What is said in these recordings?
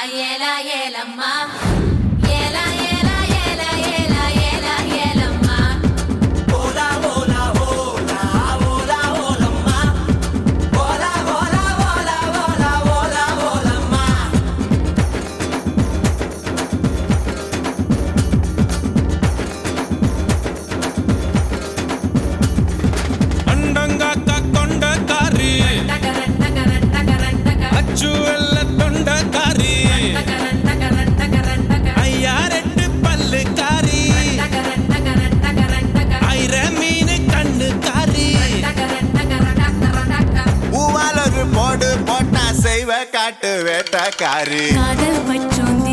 లాయే ఏలమ్మా போடு போட்டா செய்வ காட்டு வேட்டக்காரி. காதல் வச்சோந்தி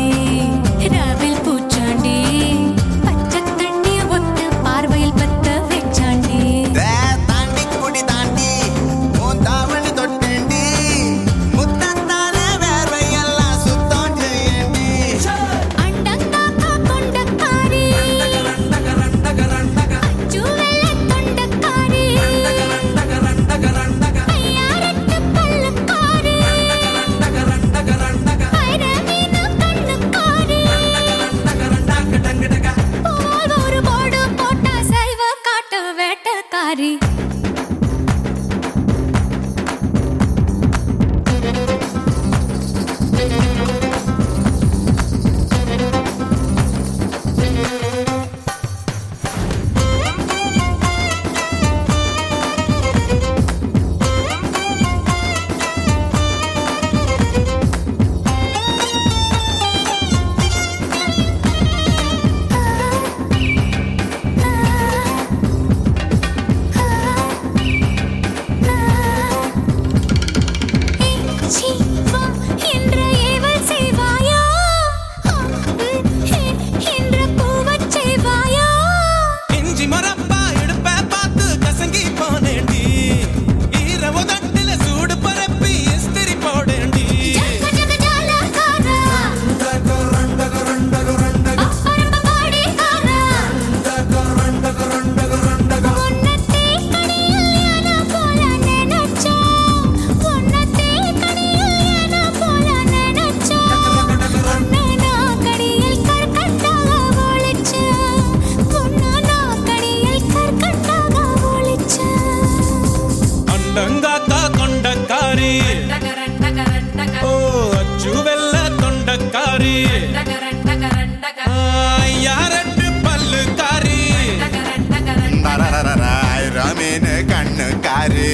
பாரு.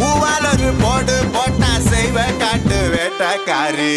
பூவால் ஒரு போடு போட்டா செய்வ காட்டு வேட்டக்காரு.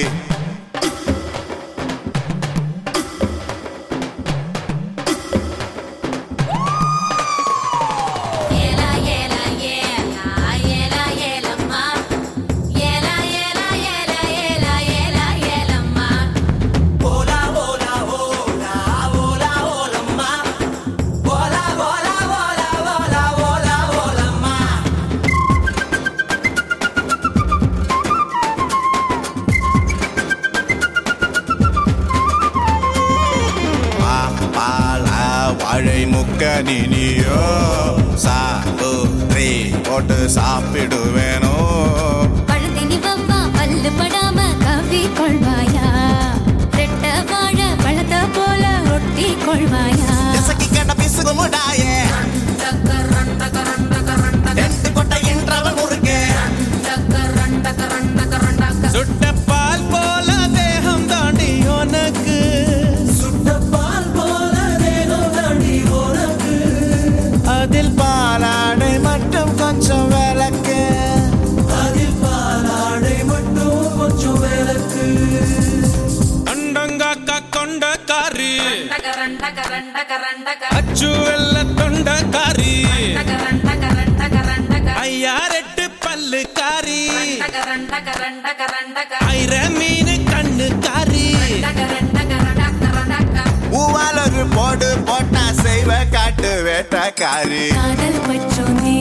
நினியோ சாப்பு த்ரீ போட்டு சாப்பிடுவேனோ? பழுதினி வவ்வா பல்லு படாம கவி கொள்வாயா? ரெட்ட வாழ பழத்த போல ஒட்டி கொள்வாயா? பிசுகுமுடாயே அச்சு வெள்ள தொண்டக்காரி. ஐயா ரெட்டு பல்லு காரி ஐர மீன் கண்ணு காரி உவாலொரு போடு போட்டா செய்வ காட்டு வேட்டக்காரி. காதல் பற்றோனே